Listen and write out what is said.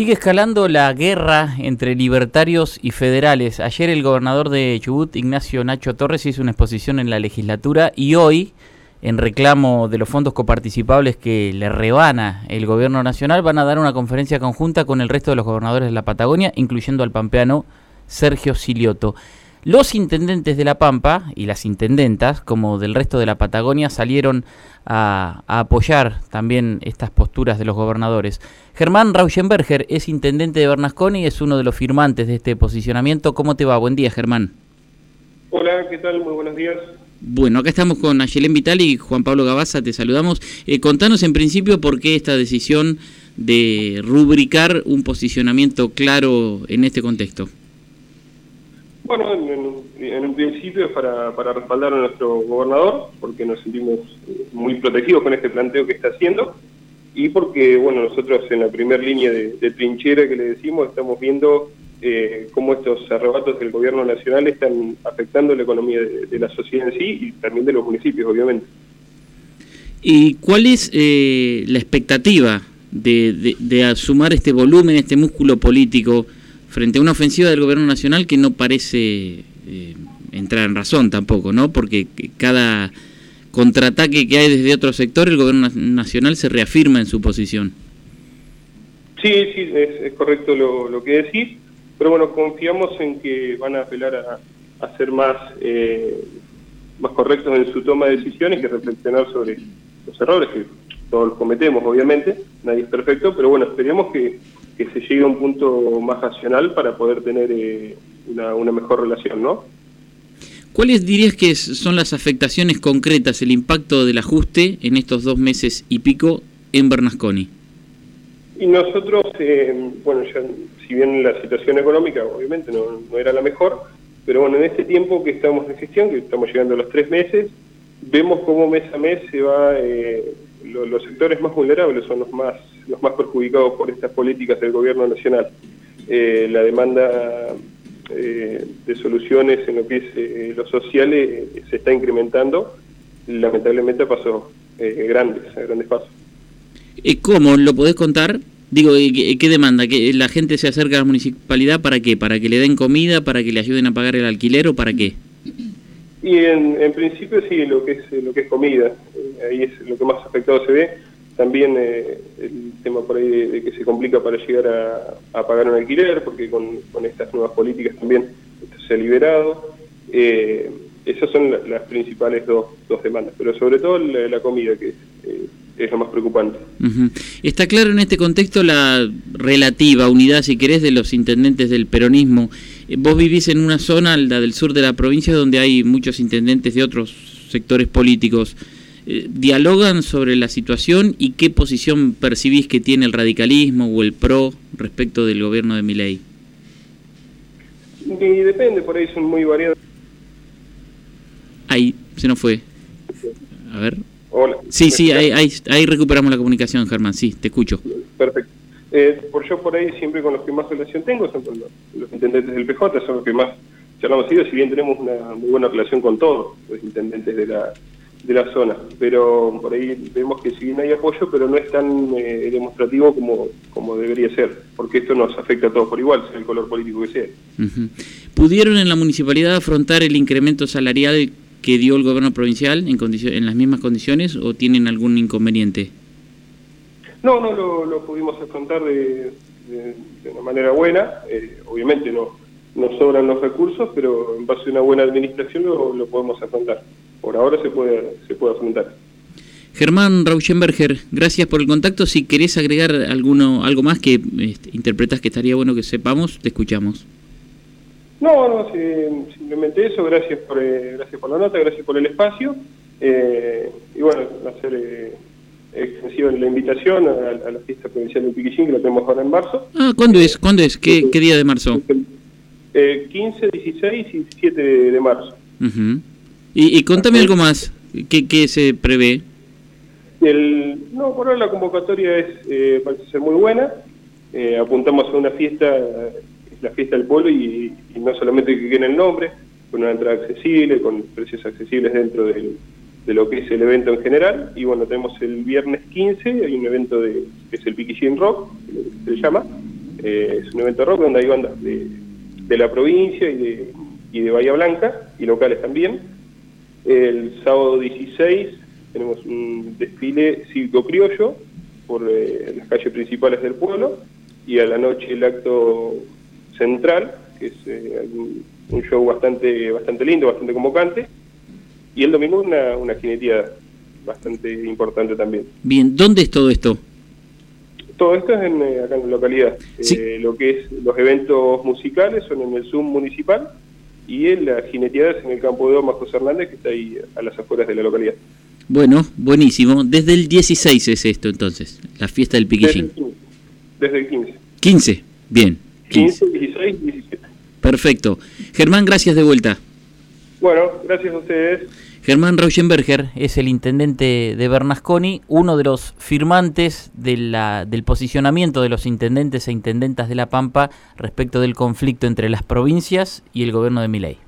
Sigue escalando la guerra entre libertarios y federales. Ayer el gobernador de Chubut, Ignacio Nacho Torres, hizo una exposición en la legislatura y hoy, en reclamo de los fondos coparticipables que le rebana el gobierno nacional, van a dar una conferencia conjunta con el resto de los gobernadores de la Patagonia, incluyendo al pampeano Sergio Silioto. Los intendentes de La Pampa y las intendentas, como del resto de la Patagonia, salieron a, apoyar también estas posturas de los gobernadores. Germán Rauschenberger es intendente de Bernasconi y es uno de los firmantes de este posicionamiento. ¿Cómo te va? Buen día, Germán. Hola, ¿qué tal? Muy buenos días. Bueno, acá estamos con Ayelén Vital y Juan Pablo Gabaza, te saludamos. Eh, contanos en principio por qué esta decisión de rubricar un posicionamiento claro en este contexto. Bueno, en, un principio es para, respaldar a nuestro gobernador, porque nos sentimos eh, muy protegidos con este planteo que está haciendo, y porque, bueno, nosotros en la primera línea de, trinchera que le decimos, estamos viendo eh, cómo estos arrebatos del gobierno nacional están afectando la economía de, la sociedad en sí y también de los municipios, obviamente. ¿Y cuál es eh, la expectativa de, de, sumar este volumen, este músculo político? Frente a una ofensiva del gobierno nacional que no parece eh, entrar en razón tampoco, ¿no? Porque cada contraataque que hay desde otro sector, el gobierno nacional se reafirma en su posición. Sí, sí, es, correcto lo, que decís, pero bueno, confiamos en que van a apelar a, ser más, eh, más correctos en su toma de decisiones y reflexionar sobre los errores que todos cometemos, obviamente, nadie es perfecto, pero bueno, esperemos que que se llegue a un punto más racional para poder tener eh, una, mejor relación, ¿no? ¿Cuáles dirías que son las afectaciones concretas, el impacto del ajuste en estos dos meses y pico en Bernasconi? Y nosotros, eh, bueno, ya, si bien la situación económica obviamente no, era la mejor, pero bueno, en este tiempo que estamos en gestión, que estamos llegando a los tres meses, vemos cómo mes a mes se va, eh, los sectores más vulnerables son los más los más perjudicados por estas políticas del gobierno nacional. Eh, la demanda eh, de soluciones en lo que es eh, lo social se está incrementando, lamentablemente a pasos grandes, a grandes pasos. ¿Cómo? ¿Lo podés contar? Digo, ¿qué, demanda? ¿Que la gente se acerca a la municipalidad para qué? ¿Para que le den comida? ¿Para que le ayuden a pagar el alquiler o para qué? Y en, en principio sí, lo que es lo que es comida, ahí es lo que más afectado se ve también eh, el tema por ahí de, que se complica para llegar a, pagar un alquiler, porque con, estas nuevas políticas también se ha liberado. Eh, esas son las principales dos, demandas, pero sobre todo la, comida, que eh, es lo más preocupante. Está claro en este contexto la relativa unidad, si querés, de los intendentes del peronismo. Vos vivís en una zona, la del sur de la provincia, donde hay muchos intendentes de otros sectores políticos. Eh, dialogan sobre la situación y qué posición percibís que tiene el radicalismo o el PRO respecto del gobierno de Milei. Y depende, por ahí son muy variados. Ahí, se nos fue. A ver. Hola. Sí, sí, ahí, ahí, recuperamos la comunicación, Germán, sí, te escucho. Perfecto. Eh, por yo por ahí siempre con los que más relación tengo son los, intendentes del PJ, son los que más charlamos si bien tenemos una muy buena relación con todos los intendentes de la de la zona, pero por ahí vemos que si bien hay apoyo, pero no es tan eh, demostrativo como, como debería ser, porque esto nos afecta a todos por igual, sea el color político que sea. ¿Pudieron en la municipalidad afrontar el incremento salarial que dio el gobierno provincial en, en las mismas condiciones o tienen algún inconveniente? No, no lo, pudimos afrontar de, una manera buena, eh, obviamente no, no sobran los recursos, pero en base a una buena administración lo, lo podemos afrontar por ahora se puede, se puede afrontar. Germán Rauschenberger, gracias por el contacto. Si querés agregar alguno, algo más que este, interpretas que estaría bueno que sepamos, te escuchamos. No, no, simplemente eso. Gracias por, eh, gracias por la nota, gracias por el espacio. Eh, y bueno, hacer eh, extensiva la invitación a, la fiesta provincial de Piquillín, que la tenemos ahora en marzo. Ah, ¿cuándo es? ¿Cuándo es? ¿Qué, qué día de marzo? 15, 16 y 17 de, marzo. Y, contame algo más, ¿qué, se prevé? El, no, por ahora la convocatoria es eh, parece ser muy buena. Eh, apuntamos a una fiesta, la fiesta del pueblo, y, no solamente que quede el nombre, con una entrada accesible, con precios accesibles dentro de lo que es el evento en general. Y bueno, tenemos el viernes 15, hay un evento de, que es el Piquillín Rock, se llama, Eh, es un evento rock donde hay bandas de, la provincia y de, y de Bahía Blanca, y locales también. El sábado 16 tenemos un desfile cívico criollo por eh, las calles principales del pueblo, y a la noche el acto central, que es eh, un, show bastante, bastante lindo, bastante convocante, y el domingo una, una jineteada bastante importante también. Bien, ¿dónde es todo esto? Todo esto es en, eh, acá en la localidad. Eh, lo que es los eventos musicales son en el Zoom municipal y en las jineteadas en el campo de Oma José Hernández, que está ahí a las afueras de la localidad. Bueno, buenísimo. Desde el 16 es esto entonces, la fiesta del piquillín. Desde el 15. 15, bien. 15, 16, 17. Perfecto. Germán, gracias de vuelta. Bueno, gracias a ustedes. Germán Rauschenberger es el intendente de Bernasconi, uno de los firmantes del posicionamiento de los intendentes e intendentas de La Pampa respecto del conflicto entre las provincias y el gobierno de Miley.